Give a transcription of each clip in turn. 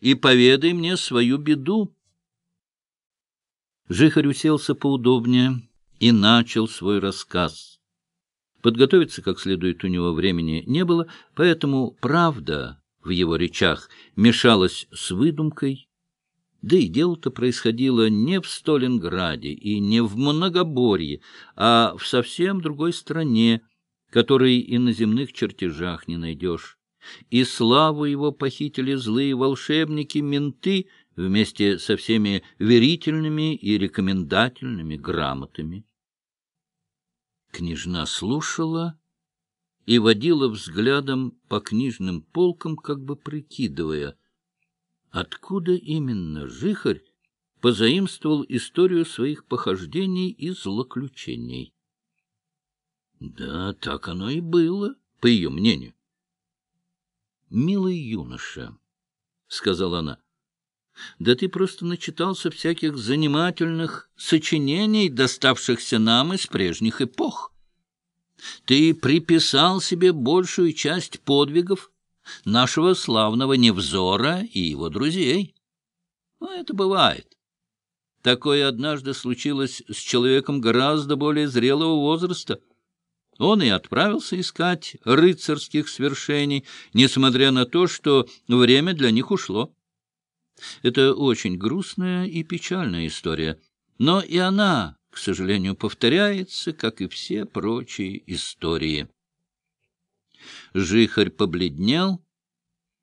и поведай мне свою беду. Жихарь уселся поудобнее и начал свой рассказ. Подготовиться как следует у него времени не было, поэтому правда в его речах мешалась с выдумкой, да и дело-то происходило не в Сталинграде и не в Многоборье, а в совсем другой стране, которой и на земных чертежах не найдешь. И славу его похитили злые волшебники-менты вместе со всеми верительными и рекомендательными грамотами. Княжна слушала и водила взглядом по книжным полкам, как бы прикидывая, откуда именно Жихарь позаимствовал историю своих похождений и злоключений. Да, так оно и было, по ее мнению. — Милый юноша, — сказала она, — да ты просто начитался всяких занимательных сочинений, доставшихся нам из прежних эпох. Ты приписал себе большую часть подвигов нашего славного Невзора и его друзей. Но это бывает. Такое однажды случилось с человеком гораздо более зрелого возраста. Он и отправился искать рыцарских свершений, несмотря на то, что время для них ушло. Это очень грустная и печальная история, но и она к сожалению, повторяется, как и все прочие истории. Жихарь побледнел.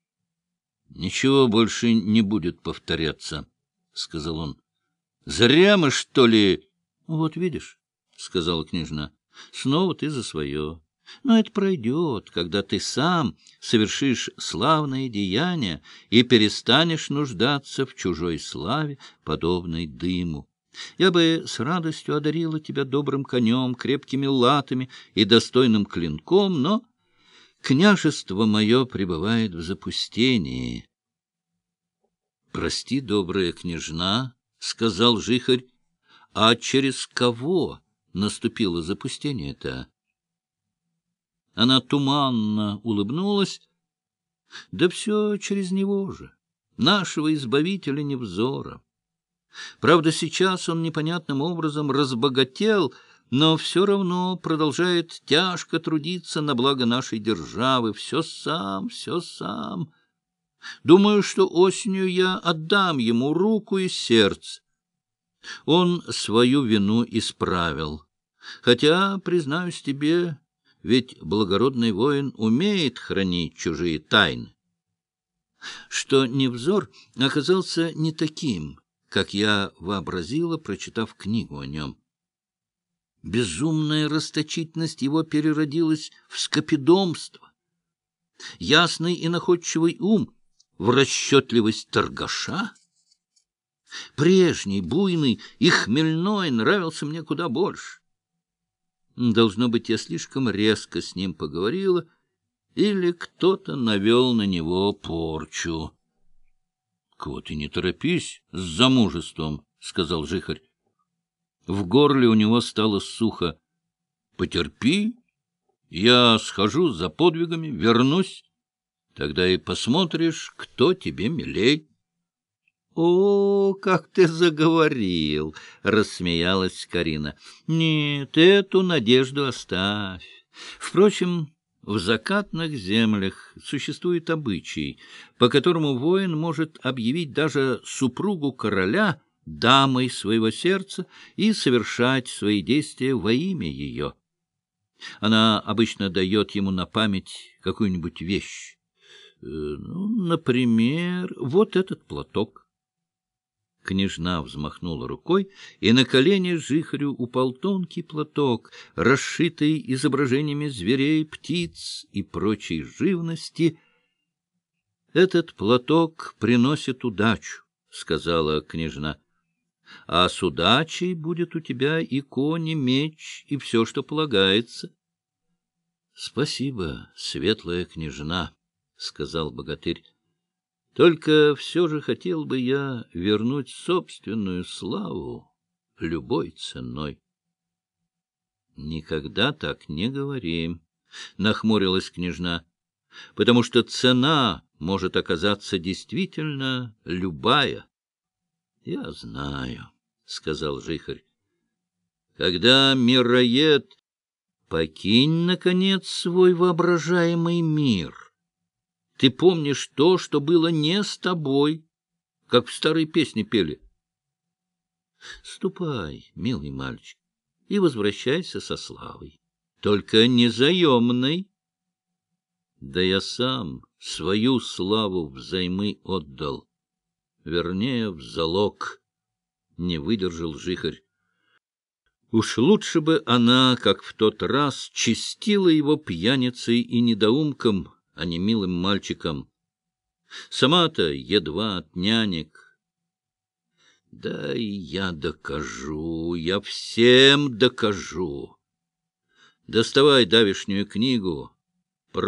— Ничего больше не будет повторяться, — сказал он. — Зря мы, что ли... — Вот видишь, — сказала княжна, — снова ты за свое. Но это пройдет, когда ты сам совершишь славные деяния и перестанешь нуждаться в чужой славе, подобной дыму. Я бы с радостью одарила тебя добрым конем, крепкими латами и достойным клинком, но княжество мое пребывает в запустении. — Прости, добрая княжна, — сказал жихарь, — а через кого наступило запустение-то? Она туманно улыбнулась. — Да все через него же, нашего избавителя невзора. Правда, сейчас он непонятным образом разбогател, но все равно продолжает тяжко трудиться на благо нашей державы. Все сам, все сам. Думаю, что осенью я отдам ему руку и сердце. Он свою вину исправил. Хотя, признаюсь тебе, ведь благородный воин умеет хранить чужие тайны. Что Невзор оказался не таким — как я вообразила, прочитав книгу о нем. Безумная расточительность его переродилась в скопидомство. Ясный и находчивый ум в расчетливость торгаша. Прежний, буйный и хмельной нравился мне куда больше. Должно быть, я слишком резко с ним поговорила, или кто-то навел на него порчу. — Вот и не торопись с замужеством, — сказал жихарь. В горле у него стало сухо. — Потерпи, я схожу за подвигами, вернусь. Тогда и посмотришь, кто тебе милей. — О, как ты заговорил! — рассмеялась Карина. — Нет, эту надежду оставь. Впрочем, в закатных землях существует обычай, по которому воин может объявить даже супругу короля дамой своего сердца и совершать свои действия во имя ее. Она обычно дает ему на память какую-нибудь вещь. Э, ну, например, вот этот платок. Княжна взмахнула рукой, и на колени жихарю упал тонкий платок, расшитый изображениями зверей, птиц и прочей живности. — Этот платок приносит удачу, — сказала княжна. — А с удачей будет у тебя и кони, меч, и все, что полагается. — Спасибо, светлая княжна, — сказал богатырь. Только все же хотел бы я вернуть собственную славу любой ценой. — Никогда так не говори, — нахмурилась княжна, — потому что цена может оказаться действительно любая. — Я знаю, — сказал Жихарь. — Когда мироед... Покинь, наконец, свой воображаемый мир. Ты помнишь то, что было не с тобой, как в старой песне пели. Ступай, милый мальчик, и возвращайся со славой. Только не заемной. Да я сам свою славу взаймы отдал, вернее, в залог, — не выдержал жихарь. Уж лучше бы она, как в тот раз, чистила его пьяницей и недоумком, а не милым мальчиком. Сама-то едва от нянек. Да и я докажу, я всем докажу. Доставай давишнюю книгу,